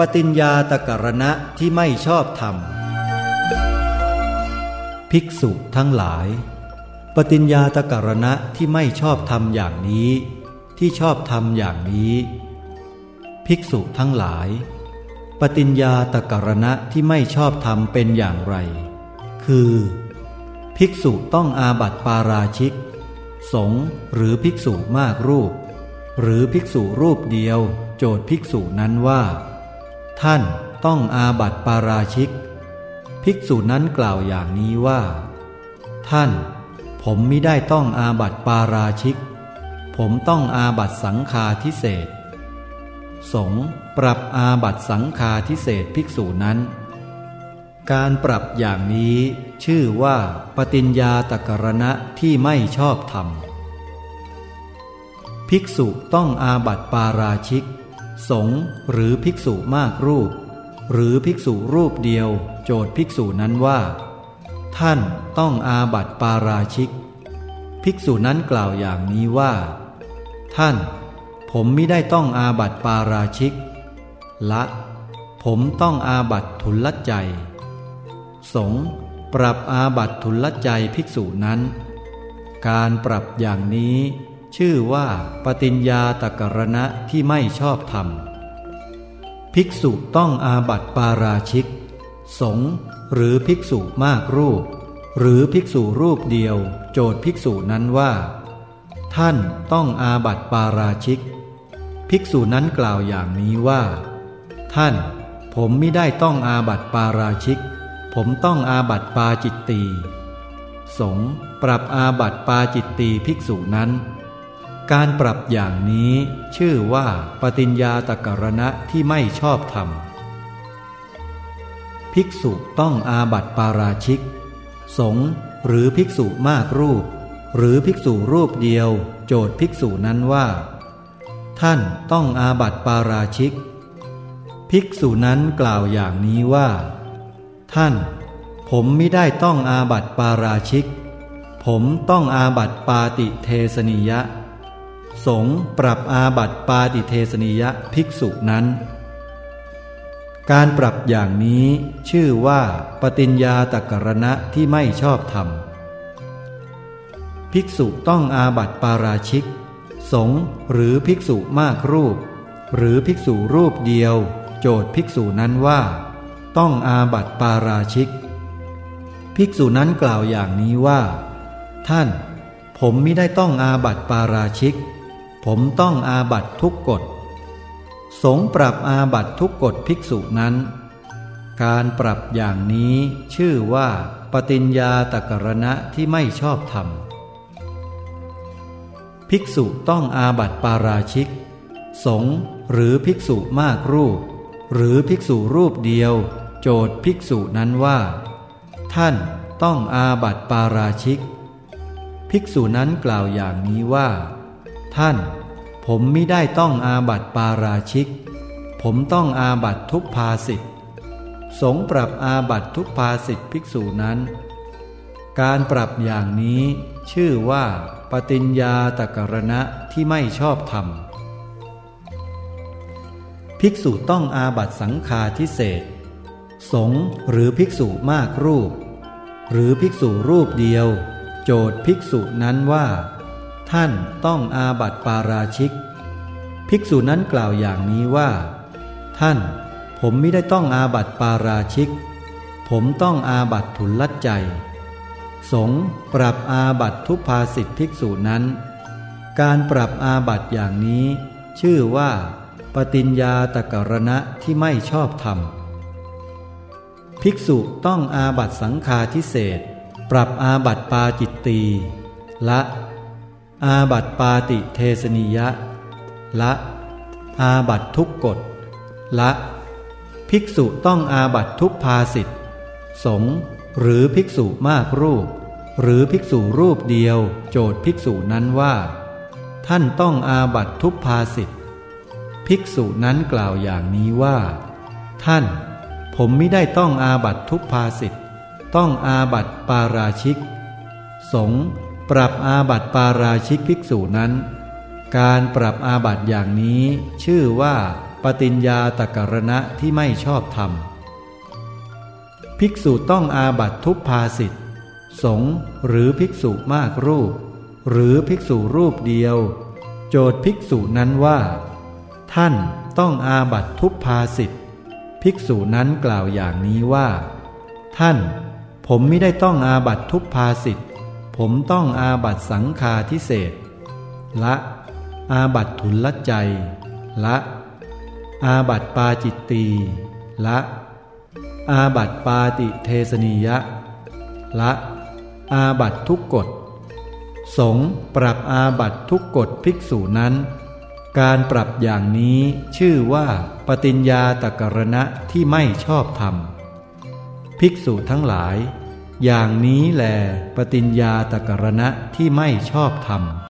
ปฏิญญาตกรณะที่ไม่ชอบธรรม ภิกษุทั้งหลาย ปฏิญญาตกรณะที่ไม่ชอบธรรมอย่างนี้ ที่ชอบธรรมอย่างนี้ ภิกษุทั้งหลาย ปฏิญญาตกรณะที่ไม่ชอบธรรมเป็นอย่างไร คือ ภิกษุต้องอาบัติปาราชิก สงหรือภิกษุมากรูป หรือภิกษุรูปเดียว โจทย์ภิกษุนั้นว่า ท่านต้องอาบัติปาราชิก ภิกษุนั้นกล่าวอย่างนี้ว่า ท่าน ผมไม่ได้ต้องอาบัติปาราชิก ผมต้องอาบัติสังฆาทิเศษสงปรับอาบัติสังฆาทิเศษภิกษุนั้น การปรับอย่างนี้ชื่อว่าปฏิญญาตกรณะที่ไม่ชอบธรรม ภิกษุต้องอาบัติปาราชิก สงหรือภิกษุมากรูป หรือภิกษุรูปเดียว โจทย์ภิกษุนั้นว่า ท่านต้องอาบัติปาราชิก ภิกษุนั้นกล่าวอย่างนี้ว่า ท่าน ผมไม่ได้ต้องอาบัติปาราชิก ละ ผมต้องอาบัติทุลใจ สงปรับอาบัติทุลใจภิกษุนั้น การปรับอย่างนี้ ชื่อว่าปฏิญญาตกรณะที่ไม่ชอบธรรม ภิกษุต้องอาบัติปาราชิก สงหรือภิกษุมากรูป หรือภิกษุรูปเดียว โจทย์ภิกษุนั้นว่า ท่านต้องอาบัติปาราชิก ภิกษุนั้นกล่าวอย่างนี้ว่า ท่าน ผมไม่ได้ต้องอาบัติปาราชิก ผมต้องอาบัติปาจิตตีสงปรับอาบัติปาจิตตีภิกษุนั้น การปรับอย่างนี้ชื่อว่าปฏิญญาตกรณะที่ไม่ชอบธรรม ภิกษุต้องอาบัติปาราชิก สงหรือภิกษุมากรูป หรือภิกษุรูปเดียว โจทย์ภิกษุนั้นว่า ท่านต้องอาบัติปาราชิก ภิกษุนั้นกล่าวอย่างนี้ว่า ท่าน ผมไม่ได้ต้องอาบัติปาราชิก ผมต้องอาบัติปาติเทสนิยะ สงปรับอาบัติปาติเทสนิยะภิกษุนั้น การปรับอย่างนี้ชื่อว่าปฏิญญาตกรณะที่ไม่ชอบธรรม ภิกษุต้องอาบัติปาราชิก สงหรือภิกษุมากรูป หรือภิกษุรูปเดียว โจทย์ภิกษุนั้นว่า ต้องอาบัติปาราชิก ภิกษุนั้นกล่าวอย่างนี้ว่า ท่านผมไม่ได้ต้องอาบัติปาราชิก ผมต้องอาบัตทุกกฎ สงปรับอาบัตทุกกฎภิกษุนั้น การปรับอย่างนี้ชื่อว่าปฏิญญาตกรณะที่ไม่ชอบธรรม ภิกษุต้องอาบัตปาราชิก สงหรือภิกษุมากรูป หรือภิกษุรูปเดียว โจทย์ภิกษุนั้นว่า ท่านต้องอาบัตปาราชิก ภิกษุนั้นกล่าวอย่างนี้ว่า ท่าน ผมไม่ได้ต้องอาบัติปาราชิก ผมต้องอาบัติทุกภาสิทธ์สงปรับอาบัติทุกภาสิทธิภิกษุนั้น การปรับอย่างนี้ชื่อว่าปฏิญญาตกรณะที่ไม่ชอบธรรม ภิกษุต้องอาบัติสังฆาทิเศษ สงหรือภิกษุมากรูป หรือภิกษุรูปเดียว โจทย์ภิกษุนั้นว่า ท่านต้องอาบัติปาราชิก ภิกษุนั้นกล่าวอย่างนี้ว่า ท่านผมไม่ได้ต้องอาบัติปาราชิก ผมต้องอาบัติทุนลัดใจ สงปรับอาบัติทุพภาสิทธิภิกษุนั้น การปรับอาบัติอย่างนี้ ชื่อว่า ปฏิญญาตกรณะที่ไม่ชอบธรรม ภิกษุต้องอาบัติสังฆาทิเศษปรับอาบัติปาจิตตี ละ อาบัติปาติเทสนิยะ ละ อาบัติทุกกฎละ ภิกษุต้องอาบัติทุกภาสิทธิสงหรือภิกษุมากรูป หรือภิกษุรูปเดียว โจทย์ภิกษุนั้นว่า ท่านต้องอาบัติทุกภาสิทธิภิกษุนั้นกล่าวอย่างนี้ว่า ท่าน ผมไม่ได้ต้องอาบัติทุกภาสิทธิต้องอาบัติปาราชิก สง ปรับอาบัติปาราชิกภิกษุนั้น การปรับอาบัติอย่างนี้ ชื่อว่าปฏิญญาตกรณะที่ไม่ชอบธรรม ภิกษุต้องอาบัตทุพภาสิทธิสงหรือภิกษุมากรูป หรือภิกษุรูปเดียว โจทย์ภิกษุนั้นว่า ท่านต้องอาบัตทุพภาสิทธิภิกษุนั้นกล่าวอย่างนี้ว่า ท่าน ผมไม่ได้ต้องอาบัตทุพภาสิทธิ ผมต้องอาบัตสังฆาทิเศษละ อาบัตทุลลใจ ละ อาบัตปาจิตตีละ อาบัตปาติเทสนิยะ ละ อาบัตทุกกฎ สงปรับอาบัตทุกกฎภิกษุนั้น การปรับอย่างนี้ชื่อว่าปฏิญญาตกรณะที่ไม่ชอบธรรม ภิกษุทั้งหลาย อย่างนี้แหลปฏิญญาตกรณะที่ไม่ชอบธรรม